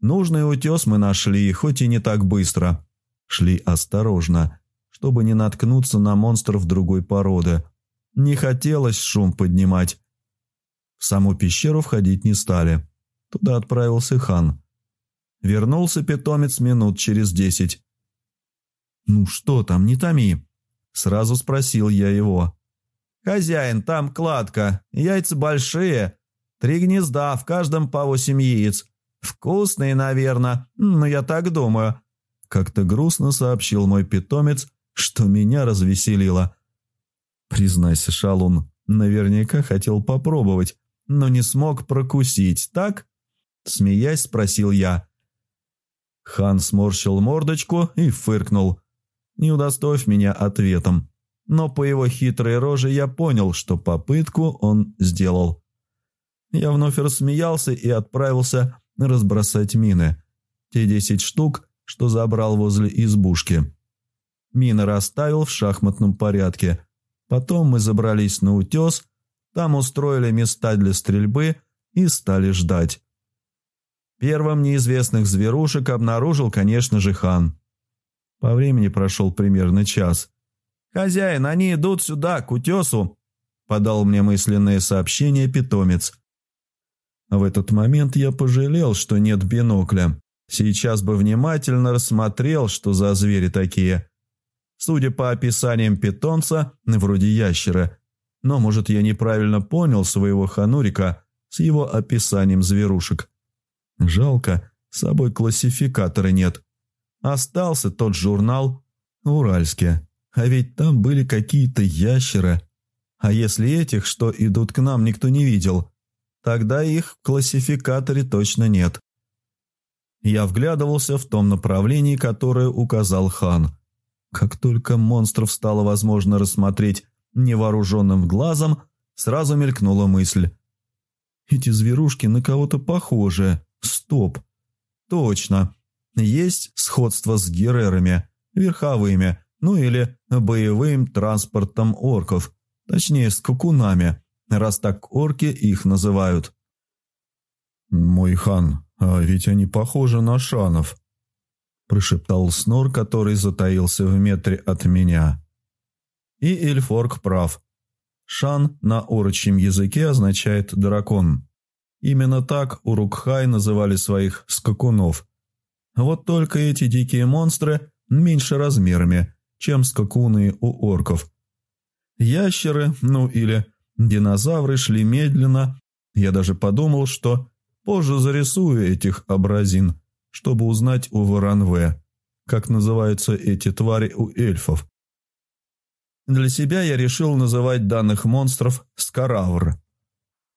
Нужный утес мы нашли, хоть и не так быстро. Шли осторожно, чтобы не наткнуться на монстров другой породы. Не хотелось шум поднимать. В саму пещеру входить не стали. Туда отправился хан. Вернулся питомец минут через десять. «Ну что там, не томи?» Сразу спросил я его. «Хозяин, там кладка, яйца большие, три гнезда, в каждом по восемь яиц. Вкусные, наверное, но я так думаю». Как-то грустно сообщил мой питомец, что меня развеселило. Признайся, шалун, наверняка хотел попробовать, но не смог прокусить, так? Смеясь, спросил я. Хан сморщил мордочку и фыркнул, не удостоив меня ответом. Но по его хитрой роже я понял, что попытку он сделал. Я вновь рассмеялся и отправился разбросать мины. Те десять штук, что забрал возле избушки. Мины расставил в шахматном порядке. Потом мы забрались на утес, там устроили места для стрельбы и стали ждать. Первым неизвестных зверушек обнаружил, конечно же, хан. По времени прошел примерно час. «Хозяин, они идут сюда, к утесу», — подал мне мысленное сообщение питомец. В этот момент я пожалел, что нет бинокля. Сейчас бы внимательно рассмотрел, что за звери такие. Судя по описаниям питомца, вроде ящера. Но, может, я неправильно понял своего ханурика с его описанием зверушек. Жалко, с собой классификатора нет. Остался тот журнал «Уральский». А ведь там были какие-то ящеры. А если этих, что идут к нам, никто не видел, тогда их в классификаторе точно нет. Я вглядывался в том направлении, которое указал хан. Как только монстров стало возможно рассмотреть невооруженным глазом, сразу мелькнула мысль. Эти зверушки на кого-то похожи. Стоп. Точно. Есть сходство с герерами, верховыми, ну или боевым транспортом орков, точнее с кукунами, раз так орки их называют. «Мой хан, а ведь они похожи на шанов», – прошептал Снор, который затаился в метре от меня. И Эльфорг прав. Шан на орочьем языке означает «дракон». Именно так Урукхай называли своих скакунов. Вот только эти дикие монстры меньше размерами, чем скакуны у орков. Ящеры, ну или динозавры шли медленно. Я даже подумал, что позже зарисую этих образин, чтобы узнать у Варанве, как называются эти твари у эльфов. Для себя я решил называть данных монстров Скаравр.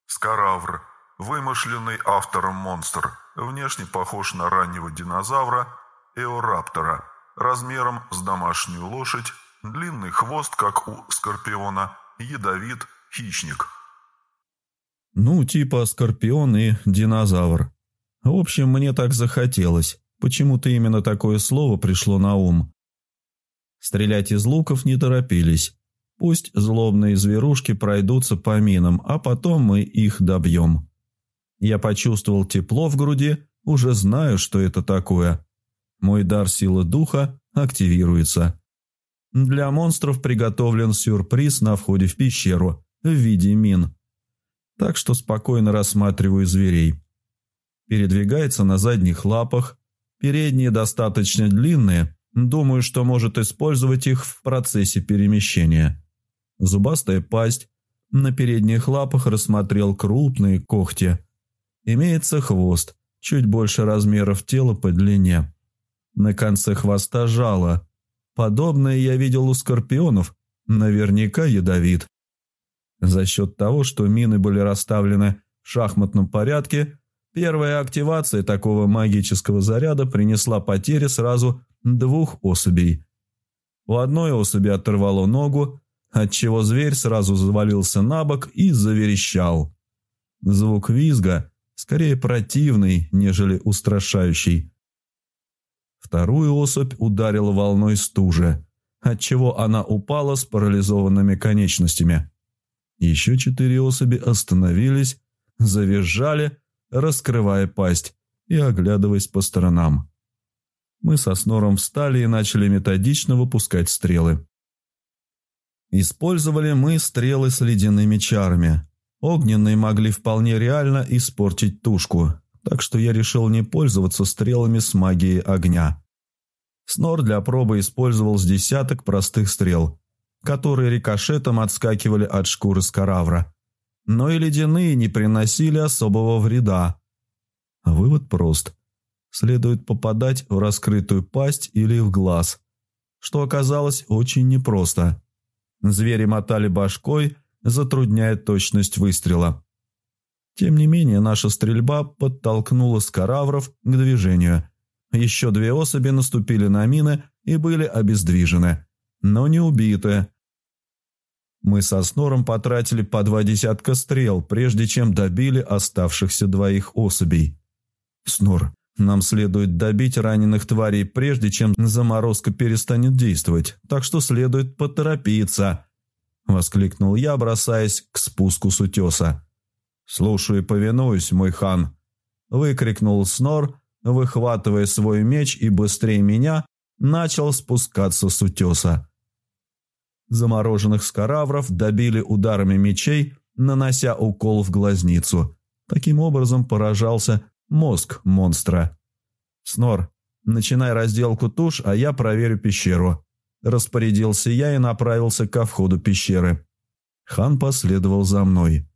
Скаравр Вымышленный автором монстр, внешне похож на раннего динозавра Эораптора, размером с домашнюю лошадь, длинный хвост, как у скорпиона, ядовит, хищник. Ну, типа скорпион и динозавр. В общем, мне так захотелось. Почему-то именно такое слово пришло на ум. Стрелять из луков не торопились. Пусть злобные зверушки пройдутся по минам, а потом мы их добьем. Я почувствовал тепло в груди, уже знаю, что это такое. Мой дар силы духа активируется. Для монстров приготовлен сюрприз на входе в пещеру в виде мин. Так что спокойно рассматриваю зверей. Передвигается на задних лапах, передние достаточно длинные, думаю, что может использовать их в процессе перемещения. Зубастая пасть, на передних лапах рассмотрел крупные когти – Имеется хвост, чуть больше размеров тела по длине. На конце хвоста жало. Подобное я видел у скорпионов, наверняка ядовит. За счет того, что мины были расставлены в шахматном порядке, первая активация такого магического заряда принесла потери сразу двух особей. У одной особи оторвало ногу, отчего зверь сразу завалился на бок и заверещал. Звук визга скорее противный, нежели устрашающий. Вторую особь ударила волной стужи, отчего она упала с парализованными конечностями. Еще четыре особи остановились, завизжали, раскрывая пасть, и оглядываясь по сторонам. Мы со Снором встали и начали методично выпускать стрелы. Использовали мы стрелы с ледяными чарами. Огненные могли вполне реально испортить тушку, так что я решил не пользоваться стрелами с магией огня. Снор для пробы использовал с десяток простых стрел, которые рикошетом отскакивали от шкуры скаравра. Но и ледяные не приносили особого вреда. Вывод прост. Следует попадать в раскрытую пасть или в глаз, что оказалось очень непросто. Звери мотали башкой, затрудняя точность выстрела. Тем не менее, наша стрельба подтолкнула скаравров к движению. Еще две особи наступили на мины и были обездвижены, но не убиты. Мы со Снором потратили по два десятка стрел, прежде чем добили оставшихся двоих особей. «Снор, нам следует добить раненых тварей, прежде чем заморозка перестанет действовать, так что следует поторопиться», – воскликнул я, бросаясь к спуску с утеса. «Слушаю и повинуюсь, мой хан!» – выкрикнул Снор, выхватывая свой меч и быстрее меня начал спускаться с утеса. Замороженных скаравров добили ударами мечей, нанося укол в глазницу. Таким образом поражался мозг монстра. «Снор, начинай разделку туш, а я проверю пещеру». Распорядился я и направился ко входу пещеры. Хан последовал за мной.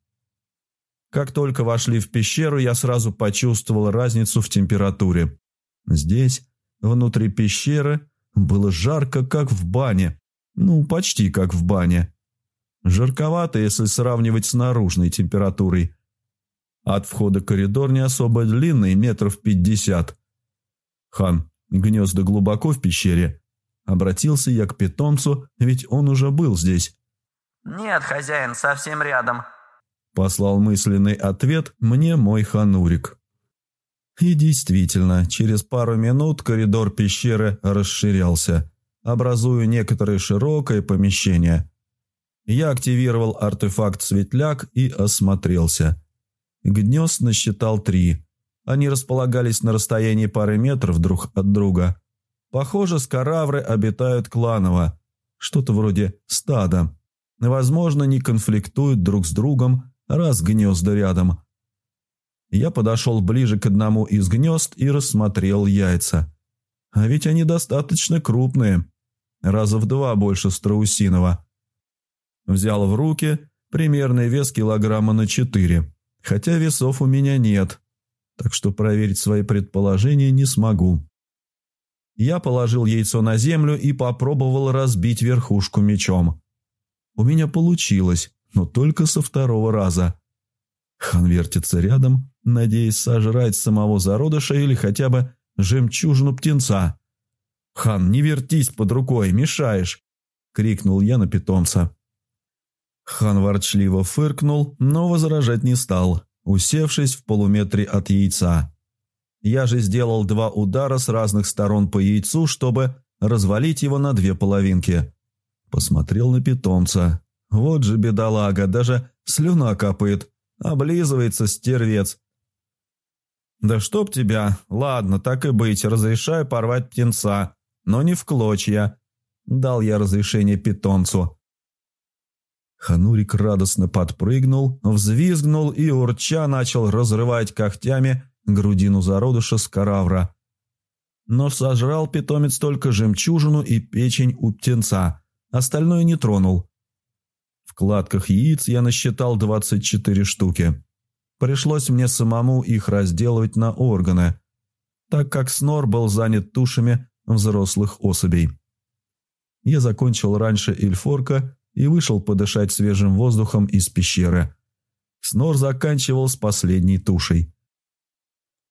Как только вошли в пещеру, я сразу почувствовал разницу в температуре. Здесь, внутри пещеры, было жарко, как в бане. Ну, почти как в бане. Жарковато, если сравнивать с наружной температурой. От входа коридор не особо длинный, метров пятьдесят. Хан, гнезда глубоко в пещере. Обратился я к питомцу, ведь он уже был здесь. «Нет, хозяин, совсем рядом», – послал мысленный ответ мне мой ханурик. И действительно, через пару минут коридор пещеры расширялся, образуя некоторое широкое помещение. Я активировал артефакт «Светляк» и осмотрелся – Гнезд насчитал три. Они располагались на расстоянии пары метров друг от друга. Похоже, скаравры обитают кланово, что-то вроде стада. Возможно, не конфликтуют друг с другом, раз гнезда рядом. Я подошел ближе к одному из гнезд и рассмотрел яйца. А ведь они достаточно крупные, раза в два больше страусиного. Взял в руки примерный вес килограмма на четыре хотя весов у меня нет, так что проверить свои предположения не смогу. Я положил яйцо на землю и попробовал разбить верхушку мечом. У меня получилось, но только со второго раза. Хан вертится рядом, надеясь сожрать самого зародыша или хотя бы жемчужину птенца. «Хан, не вертись под рукой, мешаешь!» — крикнул я на питомца. Хан ворчливо фыркнул, но возражать не стал, усевшись в полуметре от яйца. Я же сделал два удара с разных сторон по яйцу, чтобы развалить его на две половинки. Посмотрел на питомца. Вот же бедолага, даже слюна капает. Облизывается стервец. «Да чтоб тебя! Ладно, так и быть, разрешаю порвать птенца, но не в клочья». Дал я разрешение питомцу. Ханурик радостно подпрыгнул, взвизгнул и урча начал разрывать когтями грудину зародыша с каравра. Но сожрал питомец только жемчужину и печень у птенца, остальное не тронул. В кладках яиц я насчитал 24 штуки. Пришлось мне самому их разделывать на органы, так как Снор был занят тушами взрослых особей. Я закончил раньше Эльфорка и вышел подышать свежим воздухом из пещеры. Снор заканчивал с последней тушей.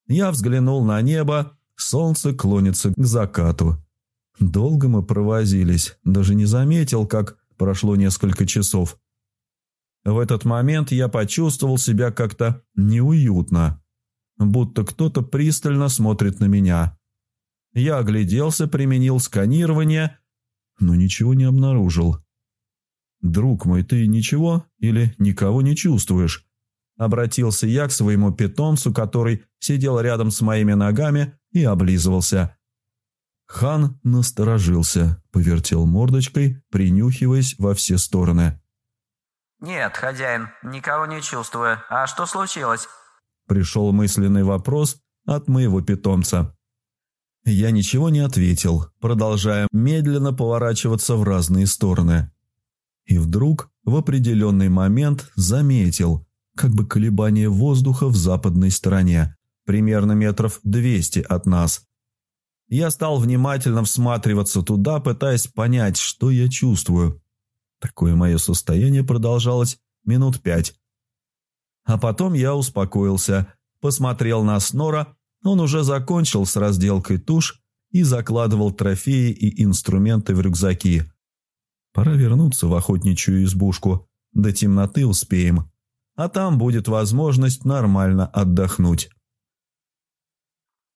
Я взглянул на небо, солнце клонится к закату. Долго мы провозились, даже не заметил, как прошло несколько часов. В этот момент я почувствовал себя как-то неуютно, будто кто-то пристально смотрит на меня. Я огляделся, применил сканирование, но ничего не обнаружил. «Друг мой, ты ничего или никого не чувствуешь?» Обратился я к своему питомцу, который сидел рядом с моими ногами и облизывался. Хан насторожился, повертел мордочкой, принюхиваясь во все стороны. «Нет, хозяин, никого не чувствую. А что случилось?» Пришел мысленный вопрос от моего питомца. Я ничего не ответил, продолжая медленно поворачиваться в разные стороны. И вдруг в определенный момент заметил, как бы колебание воздуха в западной стороне, примерно метров 200 от нас. Я стал внимательно всматриваться туда, пытаясь понять, что я чувствую. Такое мое состояние продолжалось минут пять. А потом я успокоился, посмотрел на Снора, он уже закончил с разделкой туш и закладывал трофеи и инструменты в рюкзаки. Пора вернуться в охотничью избушку, до темноты успеем, а там будет возможность нормально отдохнуть.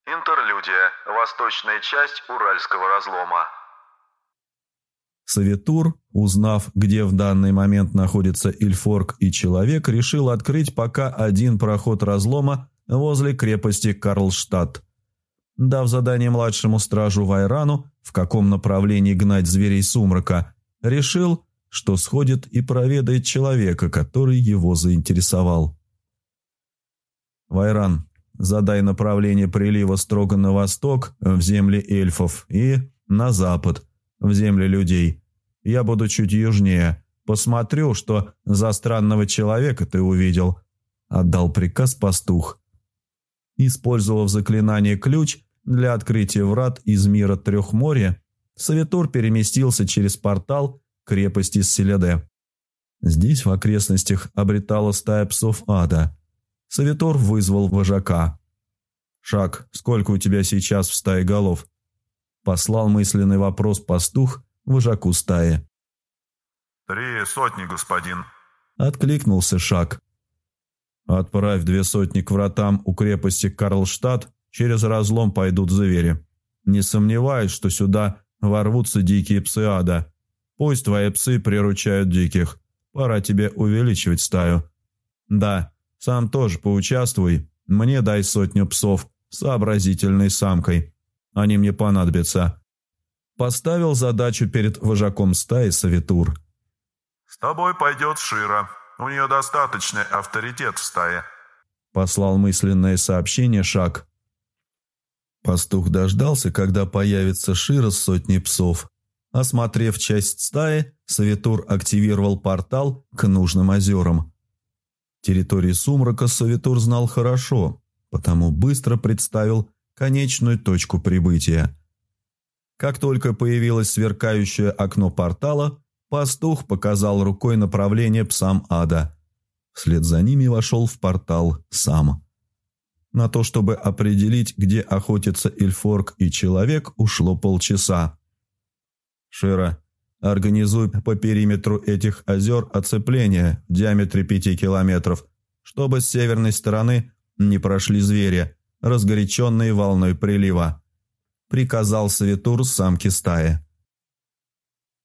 Интерлюдия. Восточная часть Уральского разлома. Савитур, узнав, где в данный момент находится Ильфорг и Человек, решил открыть пока один проход разлома возле крепости Карлштадт. Дав задание младшему стражу Вайрану, в каком направлении гнать зверей сумрака, решил, что сходит и проведает человека, который его заинтересовал. Вайран, задай направление прилива строго на восток, в земли эльфов, и на запад, в земли людей. Я буду чуть южнее. Посмотрю, что за странного человека ты увидел», – отдал приказ пастух. Использовав заклинание «Ключ» для открытия врат из мира Трехморья, Савитур переместился через портал крепости Селеде. Здесь в окрестностях обретала стая псов ада. Савитор вызвал вожака. «Шаг, сколько у тебя сейчас в стае голов?» Послал мысленный вопрос пастух вожаку стаи. «Три сотни, господин», — откликнулся Шак. «Отправь две сотни к вратам у крепости Карлштадт, через разлом пойдут звери. Не сомневаюсь, что сюда ворвутся дикие псы ада. Пусть твои псы приручают диких. Пора тебе увеличивать стаю. Да, сам тоже поучаствуй. Мне дай сотню псов сообразительной самкой. Они мне понадобятся поставил задачу перед вожаком стаи Савитур. «С тобой пойдет Шира. У нее достаточный авторитет в стае», – послал мысленное сообщение Шак. Пастух дождался, когда появится Шира с сотней псов. Осмотрев часть стаи, Савитур активировал портал к нужным озерам. Территории сумрака Савитур знал хорошо, потому быстро представил конечную точку прибытия – как только появилось сверкающее окно портала, пастух показал рукой направление псам ада. Вслед за ними вошел в портал сам. На то, чтобы определить, где охотятся Эльфорг и Человек, ушло полчаса. «Шира, организуй по периметру этих озер оцепление в диаметре пяти километров, чтобы с северной стороны не прошли звери, разгоряченные волной прилива приказал Савитур самке стаи.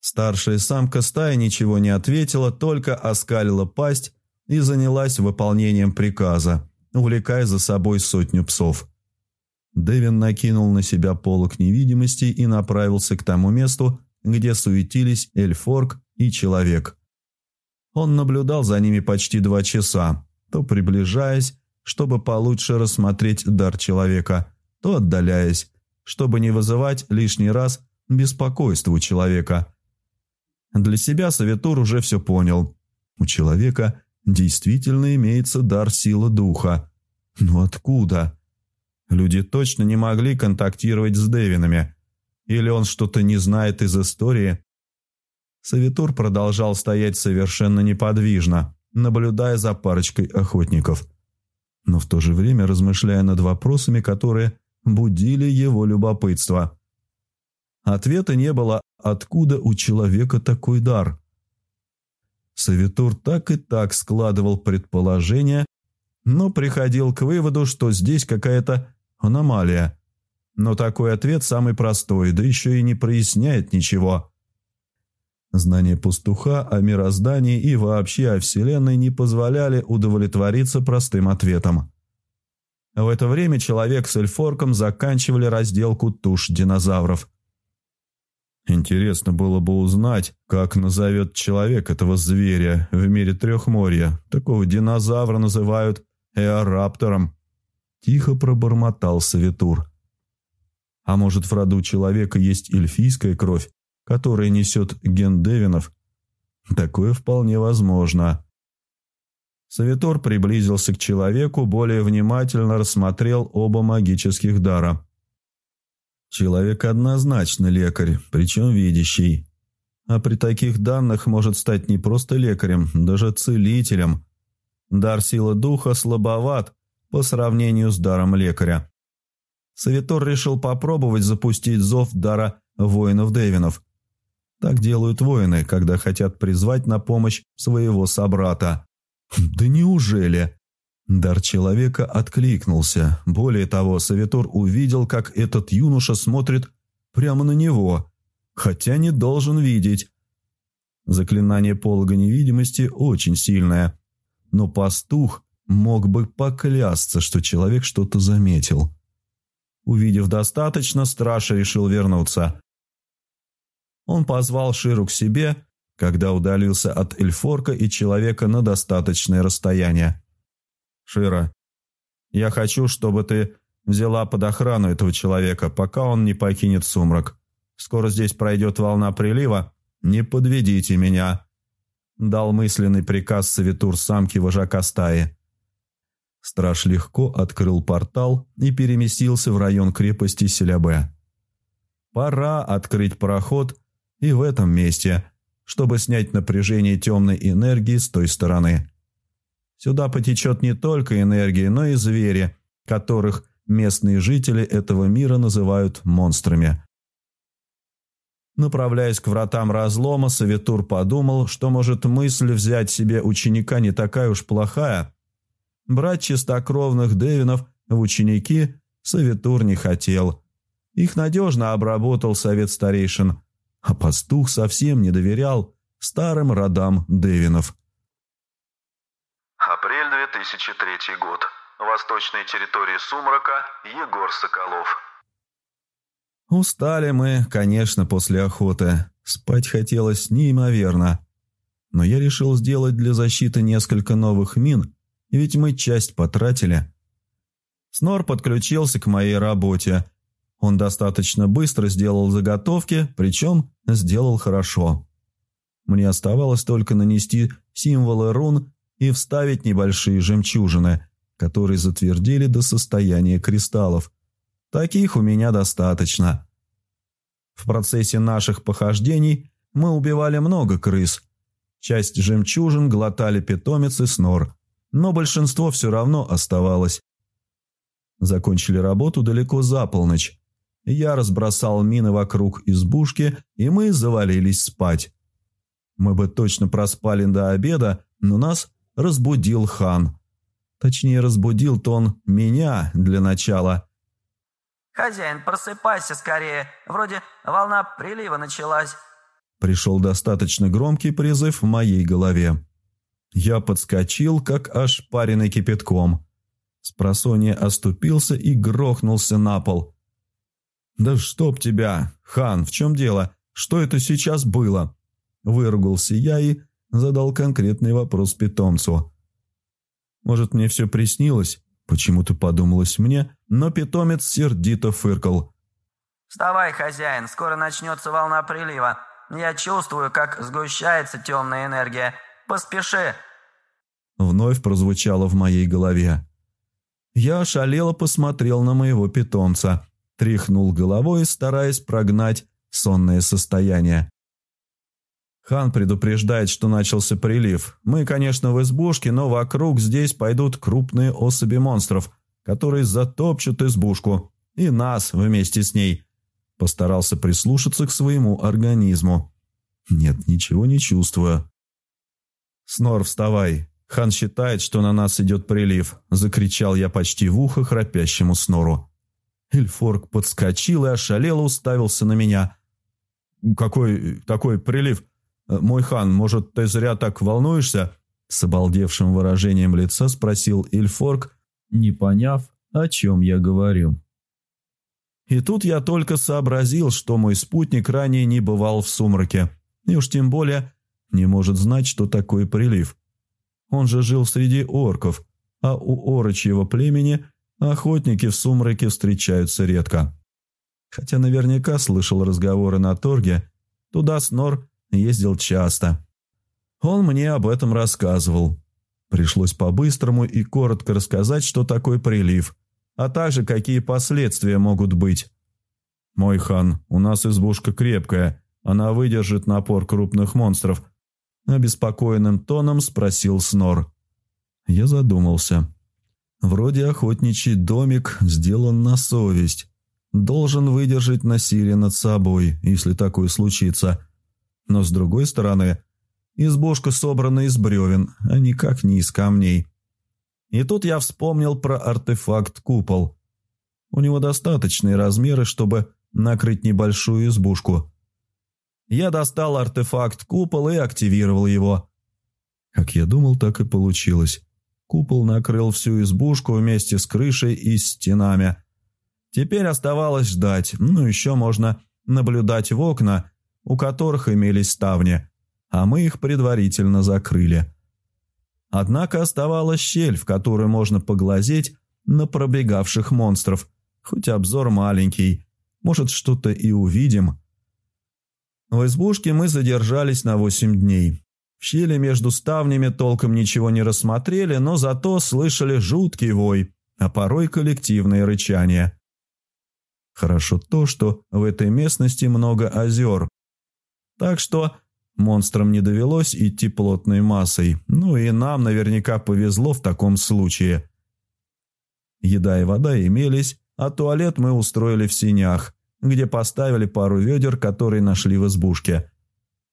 Старшая самка стаи ничего не ответила, только оскалила пасть и занялась выполнением приказа, увлекая за собой сотню псов. Дэвин накинул на себя полок невидимости и направился к тому месту, где суетились Эльфорг и Человек. Он наблюдал за ними почти два часа, то приближаясь, чтобы получше рассмотреть дар человека, то отдаляясь, чтобы не вызывать лишний раз беспокойство у человека. Для себя Савитур уже все понял. У человека действительно имеется дар силы духа. Но откуда? Люди точно не могли контактировать с Девинами. Или он что-то не знает из истории? Савитур продолжал стоять совершенно неподвижно, наблюдая за парочкой охотников. Но в то же время размышляя над вопросами, которые будили его любопытство. Ответа не было, откуда у человека такой дар. Савитур так и так складывал предположения, но приходил к выводу, что здесь какая-то аномалия. Но такой ответ самый простой, да еще и не проясняет ничего. Знания пастуха о мироздании и вообще о Вселенной не позволяли удовлетвориться простым ответом. В это время человек с эльфорком заканчивали разделку туш динозавров. Интересно было бы узнать, как назовет человек этого зверя в мире трехморья. Такого динозавра называют эораптором. Тихо пробормотал Савитур. А может, в роду человека есть эльфийская кровь, которая несет ген Девинов? Такое вполне возможно. Савитор приблизился к человеку, более внимательно рассмотрел оба магических дара. Человек однозначно лекарь, причем видящий. А при таких данных может стать не просто лекарем, даже целителем. Дар силы духа слабоват по сравнению с даром лекаря. Савитор решил попробовать запустить зов дара воинов-девинов. Так делают воины, когда хотят призвать на помощь своего собрата. Да неужели? Дар человека откликнулся. Более того, Савитор увидел, как этот юноша смотрит прямо на него, хотя не должен видеть. Заклинание полога невидимости очень сильное, но пастух мог бы поклясться, что человек что-то заметил. Увидев достаточно, страж решил вернуться. Он позвал Ширу к себе, когда удалился от Эльфорка и человека на достаточное расстояние. «Шира, я хочу, чтобы ты взяла под охрану этого человека, пока он не покинет сумрак. Скоро здесь пройдет волна прилива. Не подведите меня», – дал мысленный приказ Савитур самки вожака стаи. Страж легко открыл портал и переместился в район крепости Селябе. «Пора открыть проход и в этом месте», чтобы снять напряжение темной энергии с той стороны. Сюда потечет не только энергия, но и звери, которых местные жители этого мира называют монстрами. Направляясь к вратам разлома, Савитур подумал, что, может, мысль взять себе ученика не такая уж плохая. Брать чистокровных девинов в ученики Савитур не хотел. Их надежно обработал совет старейшин, а пастух совсем не доверял старым родам Девинов. Апрель 2003 год. Восточные территории Сумрака. Егор Соколов. Устали мы, конечно, после охоты. Спать хотелось неимоверно. Но я решил сделать для защиты несколько новых мин, ведь мы часть потратили. Снор подключился к моей работе. Он достаточно быстро сделал заготовки, причем сделал хорошо. Мне оставалось только нанести символы рун и вставить небольшие жемчужины, которые затвердили до состояния кристаллов. Таких у меня достаточно. В процессе наших похождений мы убивали много крыс. Часть жемчужин глотали питомец и снор, но большинство все равно оставалось. Закончили работу далеко за полночь. Я разбросал мины вокруг избушки, и мы завалились спать. Мы бы точно проспали до обеда, но нас разбудил хан. Точнее, разбудил-то он меня для начала. «Хозяин, просыпайся скорее. Вроде волна прилива началась». Пришел достаточно громкий призыв в моей голове. Я подскочил, как ошпаренный кипятком. Спросонья оступился и грохнулся на пол. «Да чтоб тебя! Хан, в чем дело? Что это сейчас было?» Выругался я и задал конкретный вопрос питомцу. Может, мне все приснилось? Почему-то подумалось мне, но питомец сердито фыркал. «Вставай, хозяин, скоро начнется волна прилива. Я чувствую, как сгущается темная энергия. Поспеши!» Вновь прозвучало в моей голове. Я ошалело посмотрел на моего питомца, тряхнул головой, стараясь прогнать сонное состояние. Хан предупреждает, что начался прилив. Мы, конечно, в избушке, но вокруг здесь пойдут крупные особи монстров, которые затопчут избушку. И нас вместе с ней. Постарался прислушаться к своему организму. Нет, ничего не чувствую. «Снор, вставай. Хан считает, что на нас идет прилив», – закричал я почти в ухо храпящему Снору. Эльфорг подскочил и ошалело уставился на меня. «Какой такой прилив?» Э, «Мой хан, может, ты зря так волнуешься?» С обалдевшим выражением лица спросил Ильфорг, не поняв, о чем я говорю. И тут я только сообразил, что мой спутник ранее не бывал в сумраке, и уж тем более не может знать, что такое прилив. Он же жил среди орков, а у орочьего племени охотники в сумраке встречаются редко. Хотя наверняка слышал разговоры на торге, туда Снор ездил часто. Он мне об этом рассказывал. Пришлось по-быстрому и коротко рассказать, что такое прилив, а также какие последствия могут быть. «Мой хан, у нас избушка крепкая, она выдержит напор крупных монстров», обеспокоенным тоном спросил Снор. Я задумался. Вроде охотничий домик сделан на совесть. Должен выдержать насилие над собой, если такое случится. Но с другой стороны, избушка собрана из бревен, а никак не из камней. И тут я вспомнил про артефакт-купол. У него достаточные размеры, чтобы накрыть небольшую избушку. Я достал артефакт-купол и активировал его. Как я думал, так и получилось. Купол накрыл всю избушку вместе с крышей и стенами. Теперь оставалось ждать, ну еще можно наблюдать в окна, у которых имелись ставни, а мы их предварительно закрыли. Однако оставалась щель, в которой можно поглазеть на пробегавших монстров, хоть обзор маленький, может что-то и увидим. В избушке мы задержались на восемь дней. В щели между ставнями толком ничего не рассмотрели, но зато слышали жуткий вой, а порой коллективное рычание. Хорошо то, что в этой местности много озер. Так что монстрам не довелось идти плотной массой, ну и нам наверняка повезло в таком случае. Еда и вода имелись, а туалет мы устроили в синях, где поставили пару ведер, которые нашли в избушке –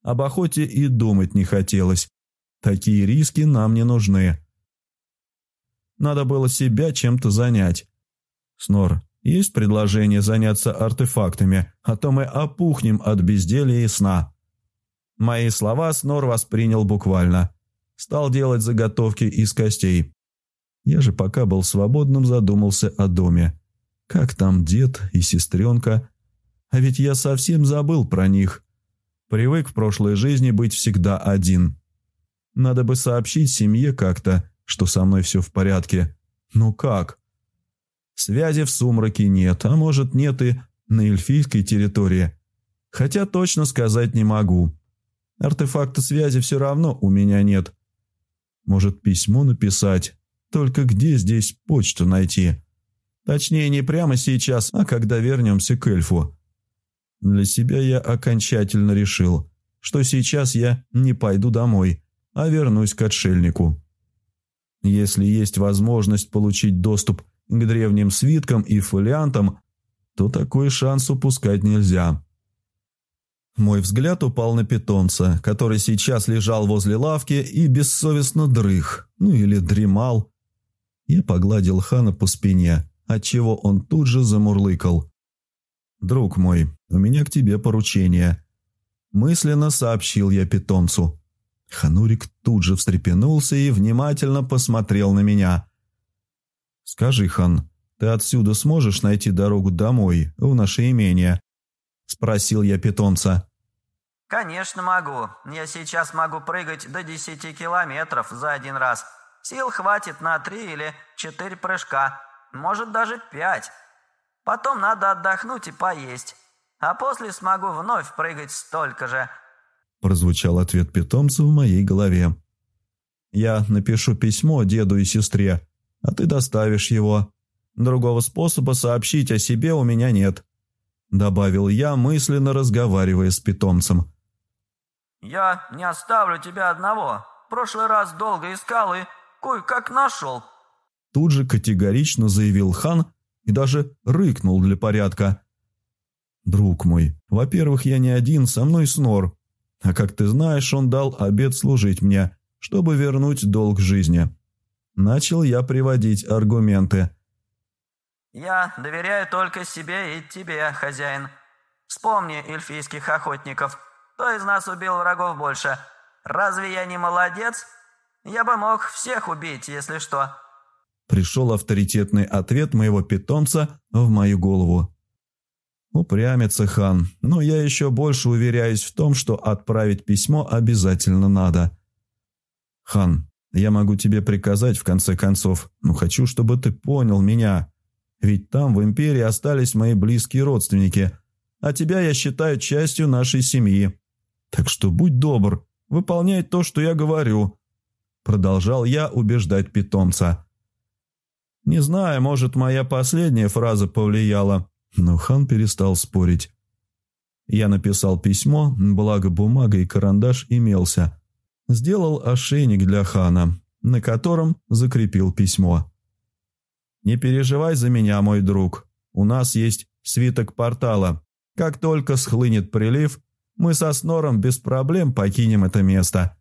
об охоте и думать не хотелось. Такие риски нам не нужны. Надо было себя чем-то занять. Снор, есть предложение заняться артефактами, а то мы опухнем от безделья и сна. Мои слова Снор воспринял буквально. Стал делать заготовки из костей. Я же пока был свободным задумался о доме. Как там дед и сестренка? А ведь я совсем забыл про них. Привык в прошлой жизни быть всегда один. Надо бы сообщить семье как-то, что со мной все в порядке. Ну как? Связи в сумраке нет, а может нет и на эльфийской территории. Хотя точно сказать не могу. Артефакта связи все равно у меня нет. Может письмо написать, только где здесь почту найти? Точнее, не прямо сейчас, а когда вернемся к эльфу. Для себя я окончательно решил, что сейчас я не пойду домой, а вернусь к отшельнику. Если есть возможность получить доступ к древним свиткам и фолиантам, то такой шанс упускать нельзя. Мой взгляд упал на питомца, который сейчас лежал возле лавки и бессовестно дрых, ну или дремал. Я погладил Хана по спине, отчего он тут же замурлыкал. «Друг мой, у меня к тебе поручение», – мысленно сообщил я питомцу. Ханурик тут же встрепенулся и внимательно посмотрел на меня. «Скажи, Хан, ты отсюда сможешь найти дорогу домой, в наше имение?» – спросил я питомца. «Конечно могу. Я сейчас могу прыгать до десяти километров за один раз. Сил хватит на три или четыре прыжка, может даже пять. Потом надо отдохнуть и поесть. А после смогу вновь прыгать столько же». Прозвучал ответ питомца в моей голове. «Я напишу письмо деду и сестре, а ты доставишь его. Другого способа сообщить о себе у меня нет», добавил я, мысленно разговаривая с питомцем. «Я не оставлю тебя одного. Прошлый раз долго искал и кое-как нашел». Тут же категорично заявил хан, и даже рыкнул для порядка. «Друг мой, во-первых, я не один, со мной Снор. А как ты знаешь, он дал обет служить мне, чтобы вернуть долг жизни». Начал я приводить аргументы. «Я доверяю только себе и тебе, хозяин. Вспомни эльфийских охотников. кто из нас убил врагов больше? Разве я не молодец? Я бы мог всех убить, если что». Пришел авторитетный ответ моего питомца в мою голову. Упрямится хан, но я еще больше уверяюсь в том, что отправить письмо обязательно надо. Хан, я могу тебе приказать в конце концов, но хочу, чтобы ты понял меня. Ведь там в империи остались мои близкие родственники, а тебя я считаю частью нашей семьи. Так что будь добр, выполняй то, что я говорю. Продолжал я убеждать питомца. Не знаю, может, моя последняя фраза повлияла, но хан перестал спорить. Я написал письмо, благо бумага и карандаш имелся. Сделал ошейник для хана, на котором закрепил письмо. «Не переживай за меня, мой друг. У нас есть свиток портала. Как только схлынет прилив, мы со Снором без проблем покинем это место.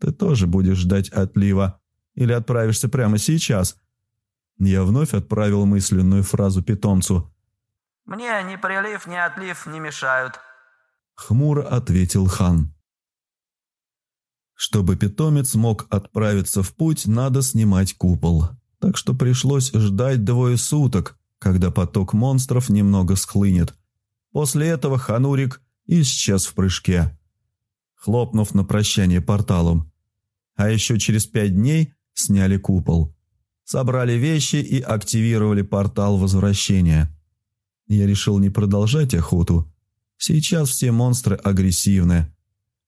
Ты тоже будешь ждать отлива. Или отправишься прямо сейчас?» Я вновь отправил мысленную фразу питомцу – «Мне ни прилив, ни отлив не мешают», — хмуро ответил хан. Чтобы питомец мог отправиться в путь, надо снимать купол. Так что пришлось ждать двое суток, когда поток монстров немного схлынет. После этого Ханурик исчез в прыжке, хлопнув на прощание порталом. А еще через пять дней сняли купол. Собрали вещи и активировали портал возвращения. Я решил не продолжать охоту. Сейчас все монстры агрессивны.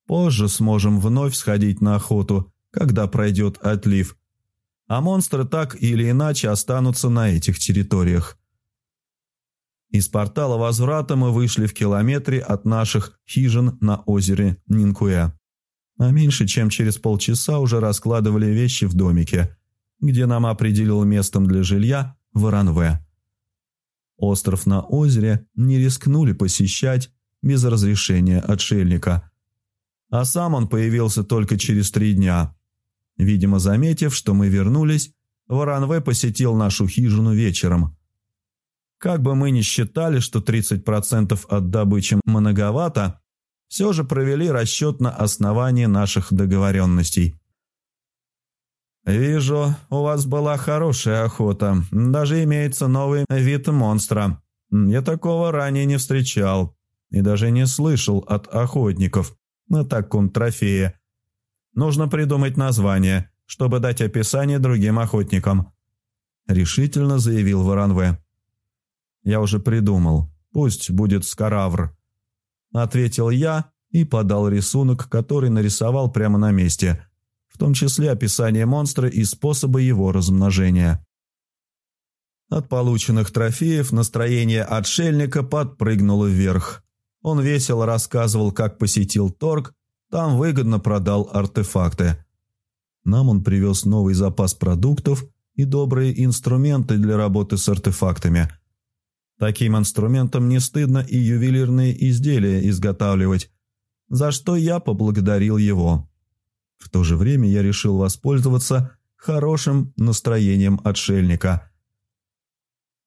Позже сможем вновь сходить на охоту, когда пройдет отлив. А монстры так или иначе останутся на этих территориях. Из портала возврата мы вышли в километре от наших хижин на озере Нинкуя. А меньше чем через полчаса уже раскладывали вещи в домике, где нам определил местом для жилья Воронве. Остров на озере не рискнули посещать без разрешения отшельника. А сам он появился только через три дня. Видимо, заметив, что мы вернулись, Варанве посетил нашу хижину вечером. Как бы мы ни считали, что 30% от добычи многовато, все же провели расчет на основании наших договоренностей. «Вижу, у вас была хорошая охота. Даже имеется новый вид монстра. Я такого ранее не встречал и даже не слышал от охотников на таком трофее. Нужно придумать название, чтобы дать описание другим охотникам», — решительно заявил Воронве. «Я уже придумал. Пусть будет Скаравр», — ответил я и подал рисунок, который нарисовал прямо на месте — в том числе описание монстра и способы его размножения. От полученных трофеев настроение отшельника подпрыгнуло вверх. Он весело рассказывал, как посетил торг, там выгодно продал артефакты. Нам он привез новый запас продуктов и добрые инструменты для работы с артефактами. Таким инструментам не стыдно и ювелирные изделия изготавливать, за что я поблагодарил его. В то же время я решил воспользоваться хорошим настроением отшельника.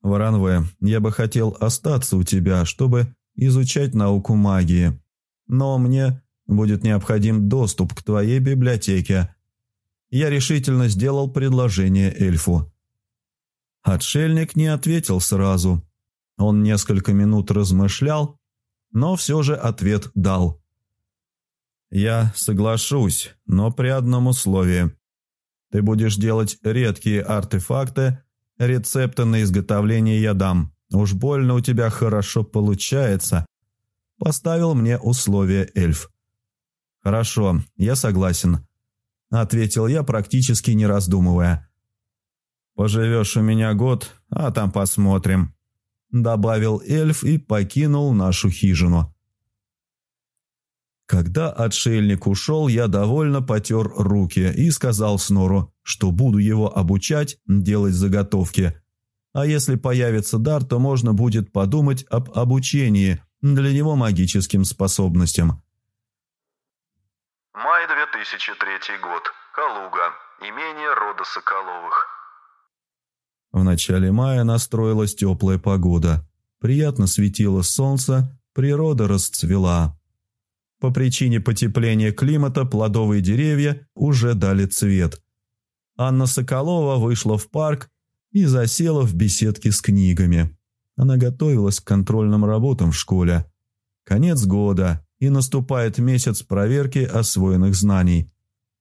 «Варанве, я бы хотел остаться у тебя, чтобы изучать науку магии, но мне будет необходим доступ к твоей библиотеке». Я решительно сделал предложение эльфу. Отшельник не ответил сразу. Он несколько минут размышлял, но все же ответ дал – «Я соглашусь, но при одном условии. Ты будешь делать редкие артефакты, рецепты на изготовление я дам. Уж больно у тебя хорошо получается». Поставил мне условие эльф. «Хорошо, я согласен», — ответил я, практически не раздумывая. «Поживешь у меня год, а там посмотрим», — добавил эльф и покинул нашу хижину. Когда отшельник ушел, я довольно потер руки и сказал Снору, что буду его обучать делать заготовки. А если появится дар, то можно будет подумать об обучении для него магическим способностям. Май 2003 год. Калуга. Имение рода Соколовых. В начале мая настроилась теплая погода. Приятно светило солнце, природа расцвела. По причине потепления климата плодовые деревья уже дали цвет. Анна Соколова вышла в парк и засела в беседке с книгами. Она готовилась к контрольным работам в школе. Конец года, и наступает месяц проверки освоенных знаний.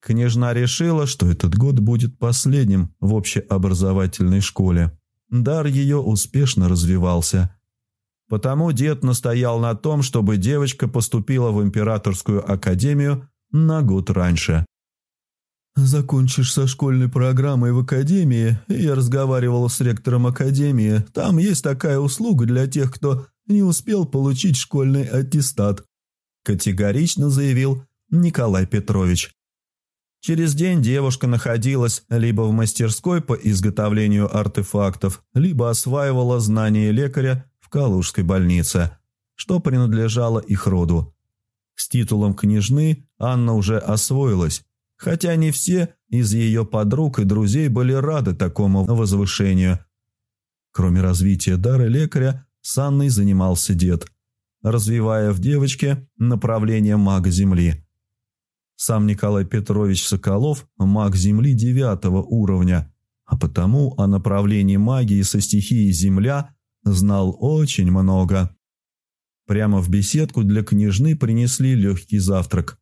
Княжна решила, что этот год будет последним в общеобразовательной школе. Дар ее успешно развивался. Потому дед настоял на том, чтобы девочка поступила в императорскую академию на год раньше. «Закончишь со школьной программой в академии, я разговаривал с ректором академии, там есть такая услуга для тех, кто не успел получить школьный аттестат», категорично заявил Николай Петрович. Через день девушка находилась либо в мастерской по изготовлению артефактов, либо осваивала знания лекаря в Калужской больнице, что принадлежало их роду. С титулом княжны Анна уже освоилась, хотя не все из ее подруг и друзей были рады такому возвышению. Кроме развития дара лекаря, с Анной занимался дед, развивая в девочке направление мага Земли. Сам Николай Петрович Соколов – маг Земли девятого уровня, а потому о направлении магии со стихией Земля знал очень много. Прямо в беседку для княжны принесли легкий завтрак.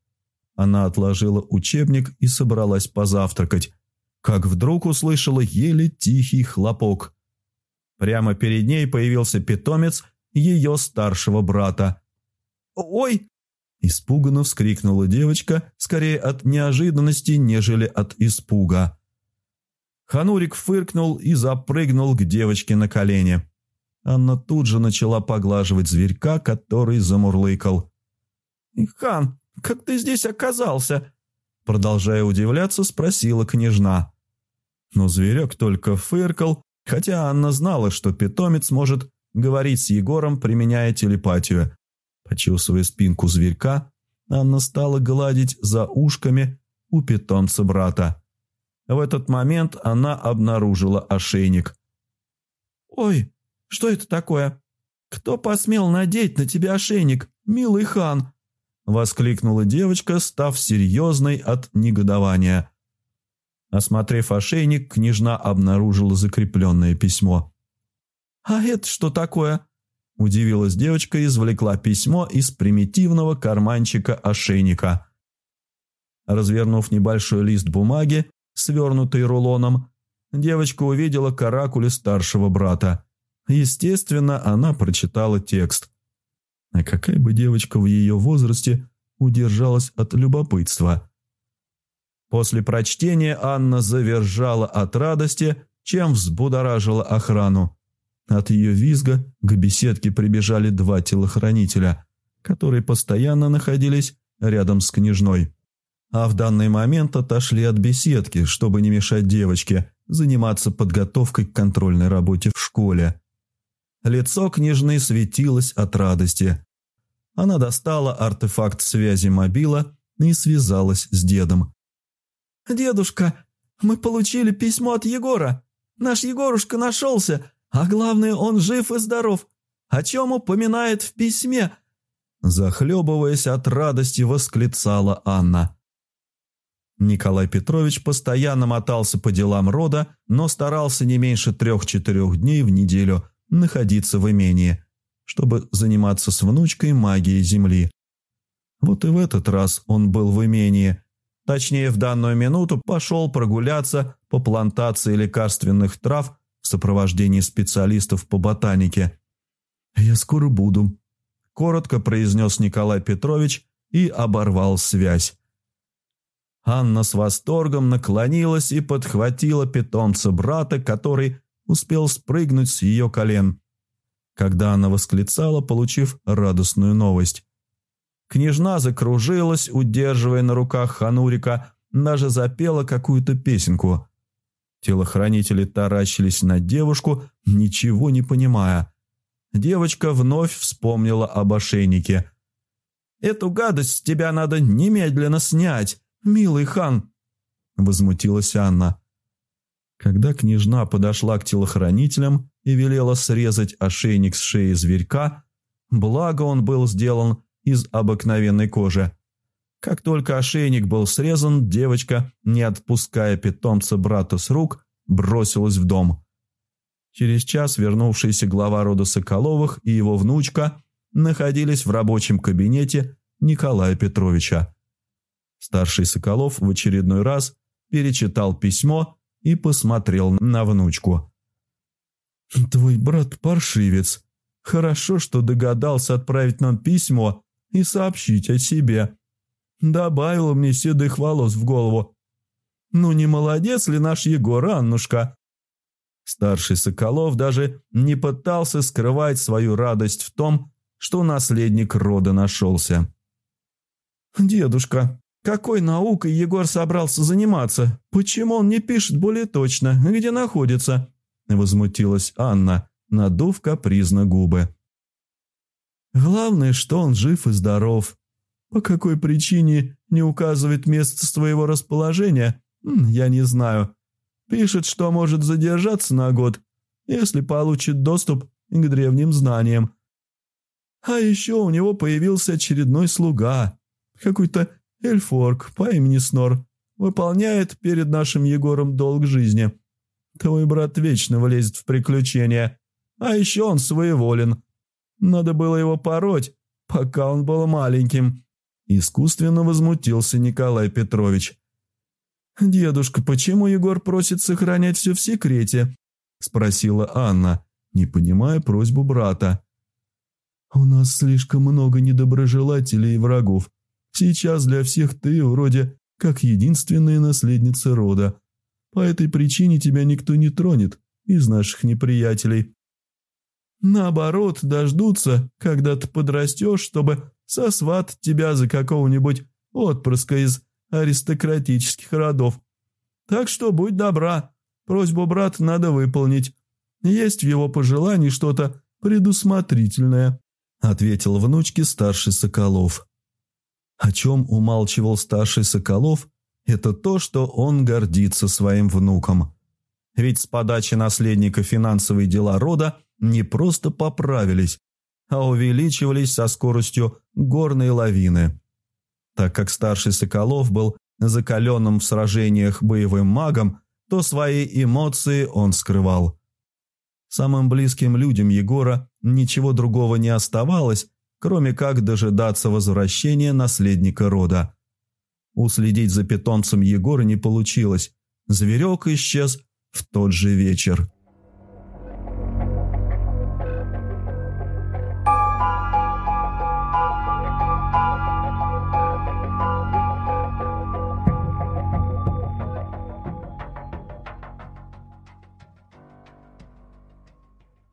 Она отложила учебник и собралась позавтракать, как вдруг услышала еле тихий хлопок. Прямо перед ней появился питомец ее старшего брата. «Ой!» – испуганно вскрикнула девочка, скорее от неожиданности, нежели от испуга. Ханурик фыркнул и запрыгнул к девочке на колени. Анна тут же начала поглаживать зверька, который замурлыкал. «Хан, как ты здесь оказался?» Продолжая удивляться, спросила княжна. Но зверек только фыркал, хотя Анна знала, что питомец может говорить с Егором, применяя телепатию. Почесывая спинку зверька, Анна стала гладить за ушками у питомца брата. В этот момент она обнаружила ошейник. «Ой, что это такое? Кто посмел надеть на тебя ошейник, милый хан?» Воскликнула девочка, став серьезной от негодования. Осмотрев ошейник, княжна обнаружила закрепленное письмо. «А это что такое?» Удивилась девочка и извлекла письмо из примитивного карманчика ошейника. Развернув небольшой лист бумаги, свернутый рулоном, девочка увидела каракули старшего брата. Естественно, она прочитала текст – а какая бы девочка в ее возрасте удержалась от любопытства? После прочтения Анна завержала от радости, чем взбудоражила охрану. От ее визга к беседке прибежали два телохранителя, которые постоянно находились рядом с княжной. А в данный момент отошли от беседки, чтобы не мешать девочке заниматься подготовкой к контрольной работе в школе. Лицо княжны светилось от радости. Она достала артефакт связи мобила и связалась с дедом. «Дедушка, мы получили письмо от Егора. Наш Егорушка нашелся, а главное, он жив и здоров. О чем упоминает в письме?» Захлебываясь от радости, восклицала Анна. Николай Петрович постоянно мотался по делам рода, но старался не меньше трех-четырех дней в неделю – находиться в имении, чтобы заниматься с внучкой магией Земли. Вот и в этот раз он был в имении. Точнее, в данную минуту пошел прогуляться по плантации лекарственных трав сопровождении специалистов по ботанике. «Я скоро буду», – коротко произнес Николай Петрович и оборвал связь. Анна с восторгом наклонилась и подхватила питомца брата, который успел спрыгнуть с ее колен, когда она восклицала, получив радостную новость. Княжна закружилась, удерживая на руках Ханурика, даже запела какую-то песенку. Телохранители таращились на девушку, ничего не понимая. Девочка вновь вспомнила об ошейнике. «Эту гадость с тебя надо немедленно снять, милый хан!» Возмутилась Анна. Когда княжна подошла к телохранителям и велела срезать ошейник с шеи зверька, благо он был сделан из обыкновенной кожи. Как только ошейник был срезан, девочка, не отпуская питомца брата с рук, бросилась в дом. Через час вернувшийся глава рода Соколовых и его внучка находились в рабочем кабинете Николая Петровича. Старший Соколов в очередной раз перечитал письмо и посмотрел на внучку. «Твой брат паршивец. Хорошо, что догадался отправить нам письмо и сообщить о себе. Добавила мне седых волос в голову. Ну не молодец ли наш Егор, Аннушка?» Старший Соколов даже не пытался скрывать свою радость в том, что наследник рода нашелся. «Дедушка, какой наукой Егор собрался заниматься? Почему он не пишет более точно, где находится?» Возмутилась Анна, надув капризно губы. «Главное, что он жив и здоров. По какой причине не указывает место своего расположения, я не знаю. Пишет, что может задержаться на год, если получит доступ к древним знаниям. А еще у него появился очередной слуга, какой-то эльфорк по имени Снор, выполняет перед нашим Егором долг жизни. Твой брат вечно влезет в приключения, а еще он своеволен. Надо было его пороть, пока он был маленьким. Искусственно возмутился Николай Петрович. «Дедушка, почему Егор просит сохранять все в секрете?» – спросила Анна, не понимая просьбу брата. «У нас слишком много недоброжелателей и врагов. Сейчас для всех ты вроде как единственная наследница рода. По этой причине тебя никто не тронет из наших неприятелей. Наоборот, дождутся, когда ты подрастешь, чтобы сосватать тебя за какого-нибудь отпрыска из аристократических родов. Так что будь добра, просьбу брата надо выполнить. Есть в его пожелании что-то предусмотрительное», — ответил внучке старший Соколов. О чем умалчивал старший Соколов, это то, что он гордится своим внуком. Ведь с подачи наследника финансовые дела рода не просто поправились, а увеличивались со скоростью горной лавины. Так как старший Соколов был закаленным в сражениях боевым магом, то свои эмоции он скрывал. Самым близким людям Егора ничего другого не оставалось, кроме как дожидаться возвращения наследника рода. Уследить за питомцем Егора не получилось, зверек исчез в тот же вечер.